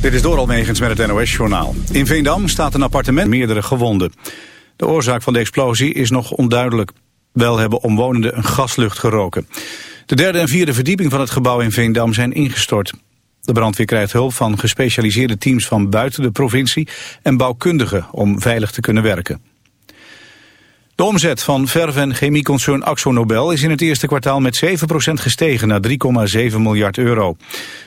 Dit is door Almegens met het NOS-journaal. In Veendam staat een appartement meerdere gewonden. De oorzaak van de explosie is nog onduidelijk. Wel hebben omwonenden een gaslucht geroken. De derde en vierde verdieping van het gebouw in Veendam zijn ingestort. De brandweer krijgt hulp van gespecialiseerde teams van buiten de provincie... en bouwkundigen om veilig te kunnen werken. De omzet van verf- en chemieconcern AxoNobel is in het eerste kwartaal met 7% gestegen naar 3,7 miljard euro.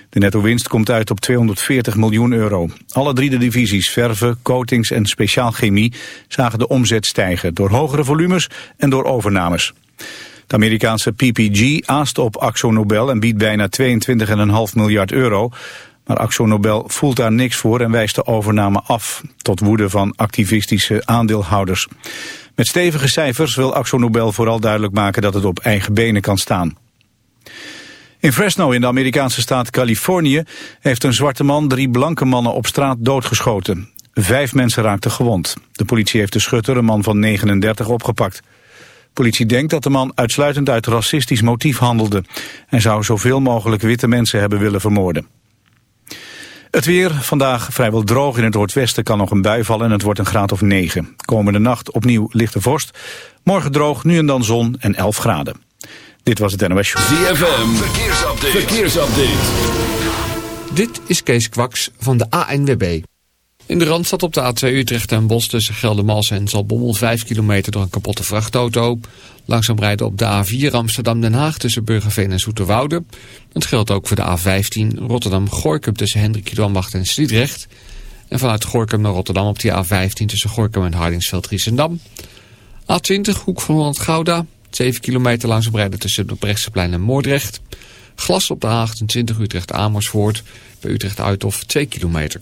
De netto-winst komt uit op 240 miljoen euro. Alle drie de divisies, verven, coatings en speciaal chemie, zagen de omzet stijgen door hogere volumes en door overnames. De Amerikaanse PPG aast op AxoNobel en biedt bijna 22,5 miljard euro. Maar AxoNobel voelt daar niks voor en wijst de overname af, tot woede van activistische aandeelhouders. Met stevige cijfers wil AxoNobel vooral duidelijk maken dat het op eigen benen kan staan. In Fresno in de Amerikaanse staat Californië heeft een zwarte man drie blanke mannen op straat doodgeschoten. Vijf mensen raakten gewond. De politie heeft de schutter, een man van 39, opgepakt. politie denkt dat de man uitsluitend uit racistisch motief handelde. en zou zoveel mogelijk witte mensen hebben willen vermoorden. Het weer, vandaag vrijwel droog in het noordwesten kan nog een bui vallen en het wordt een graad of 9. Komende nacht opnieuw lichte vorst. Morgen droog, nu en dan zon en 11 graden. Dit was het NOS Show. ZFM, verkeersupdate. verkeersupdate. Dit is Kees Kwaks van de ANWB. In de Randstad op de A2 Utrecht en Bos tussen Geldermals en Zalbommel 5 kilometer door een kapotte vrachtauto. Langzaam rijden op de A4 Amsterdam-Den Haag tussen Burgerveen en Zoeterwoude. Het geldt ook voor de A15 Rotterdam-Gorkum tussen Hendrik Ambacht en Sliedrecht. En vanuit Gorkum naar Rotterdam op die A15 tussen Gorkum en Hardingsveld-Riesendam. A20 Hoek van Holland-Gouda. 7 kilometer langzaam rijden tussen de Brechtseplein en Moordrecht. Glas op de A28 Utrecht-Amersfoort. Bij Utrecht-Uithof 2 kilometer.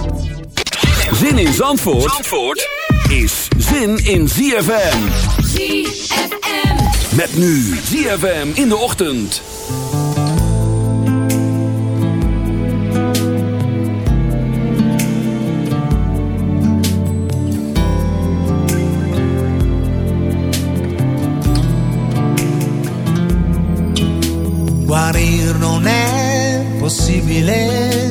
Zin in Zandvoort, Zandvoort is zin in ZFM. ZFM. Met nu ZFM in de ochtend. Guarir non è possibile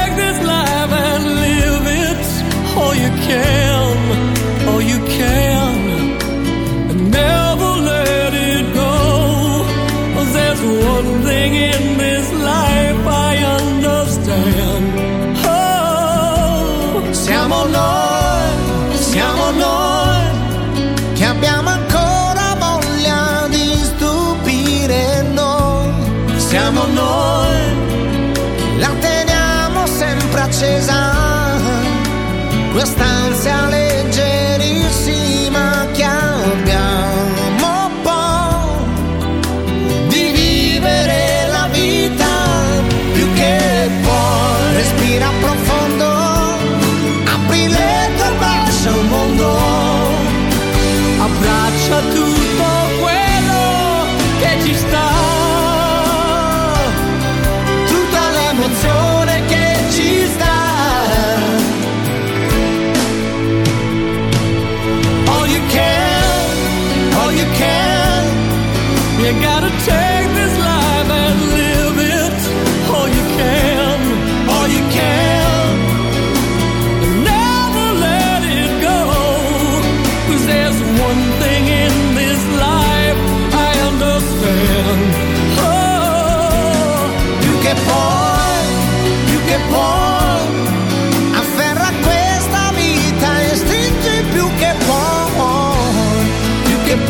I. sound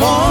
born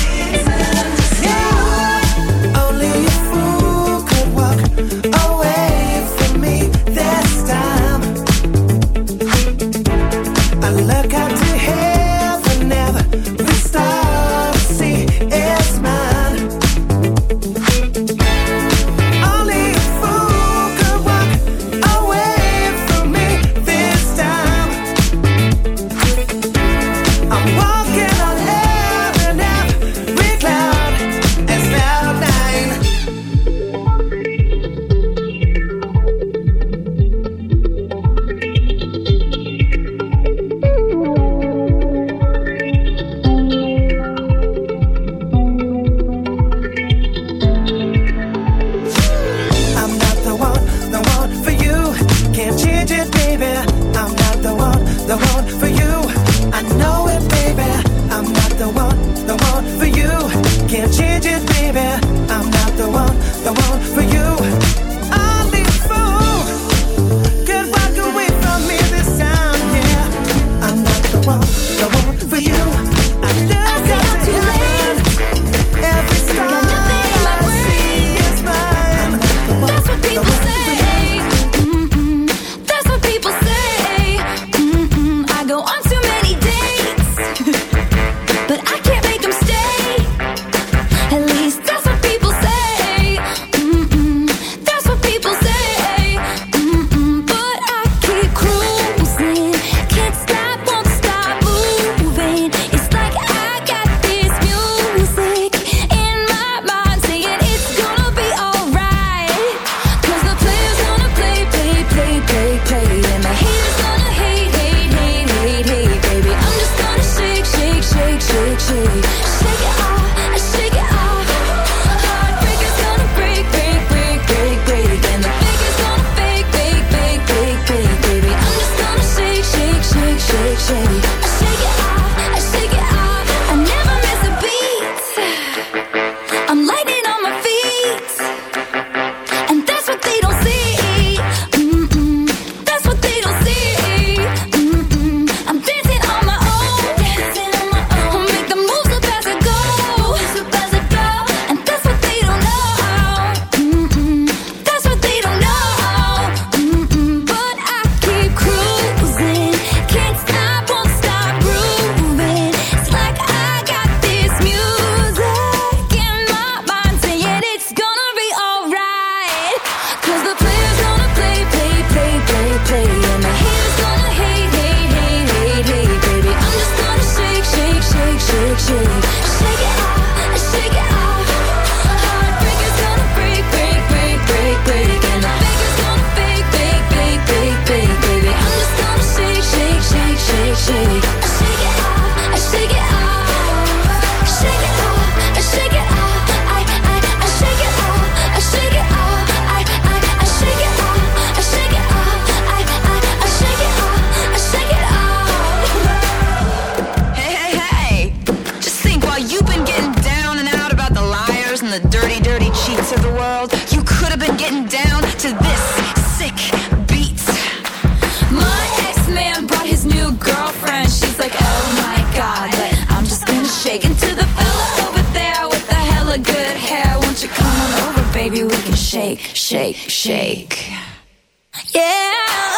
Shake, shake. Yeah.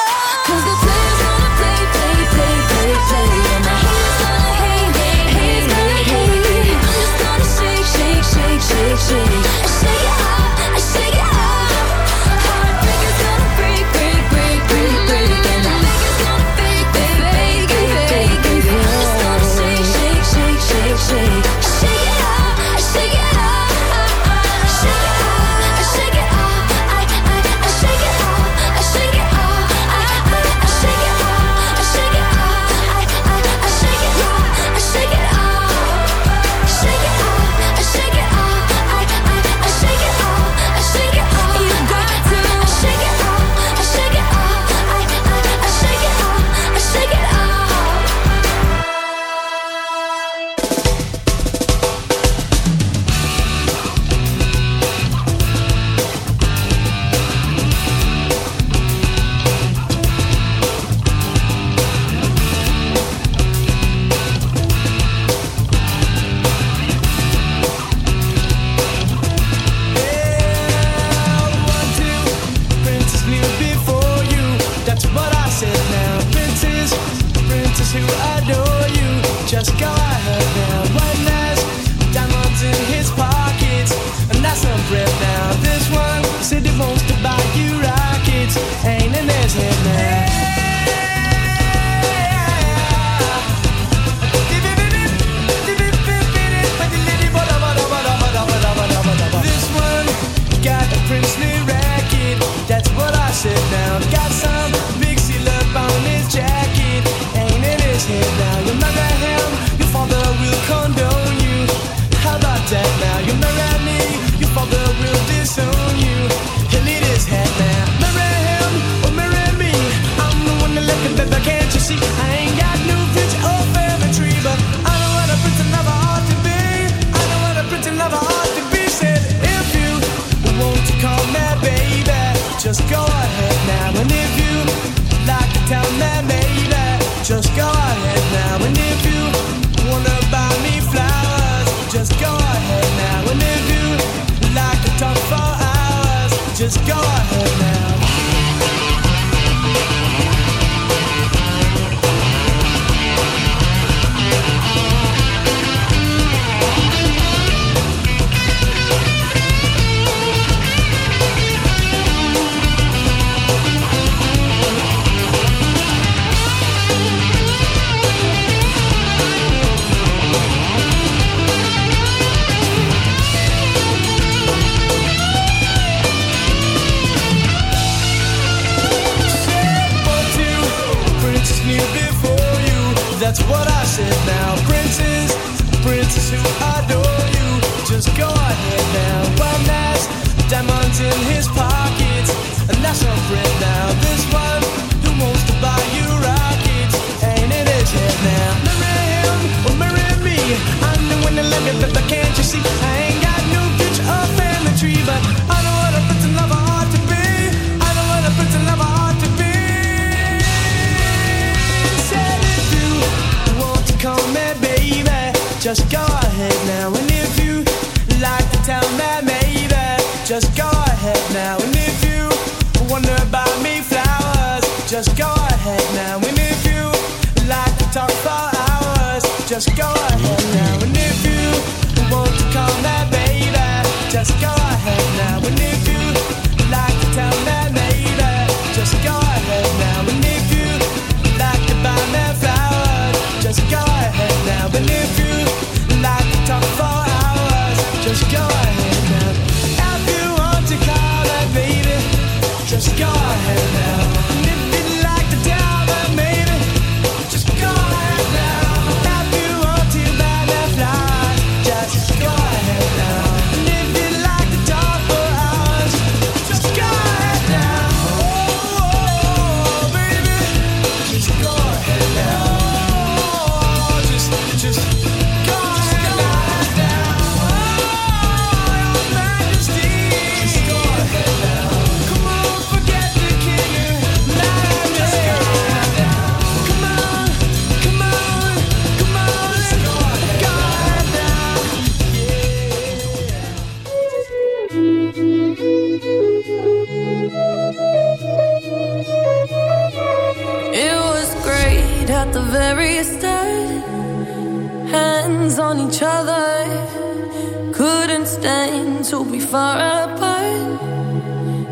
constant will be far apart.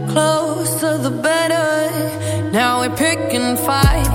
Closer the better. Now we're picking fights.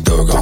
Doorgaan. Ik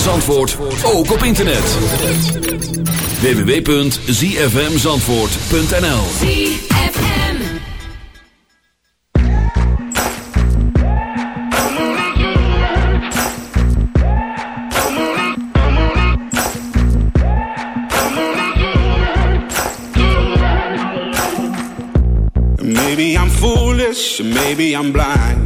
van Zandvoort, ook op internet. www.zfmzandvoort.nl ZFM. Maybe I'm foolish, maybe I'm blind.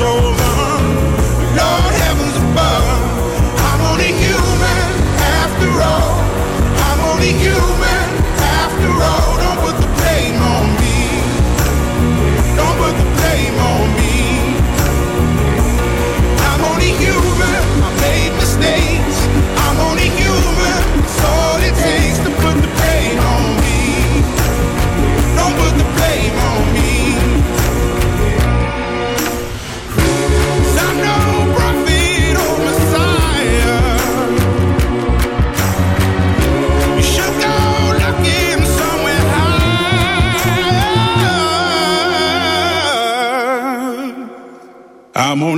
Think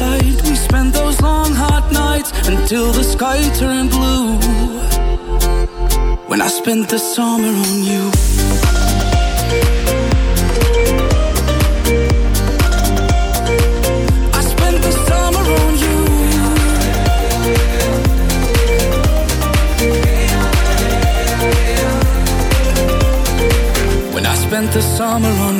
we spent those long hot nights until the sky turned blue. When I spent the summer on you. I spent the summer on you When I spent the summer on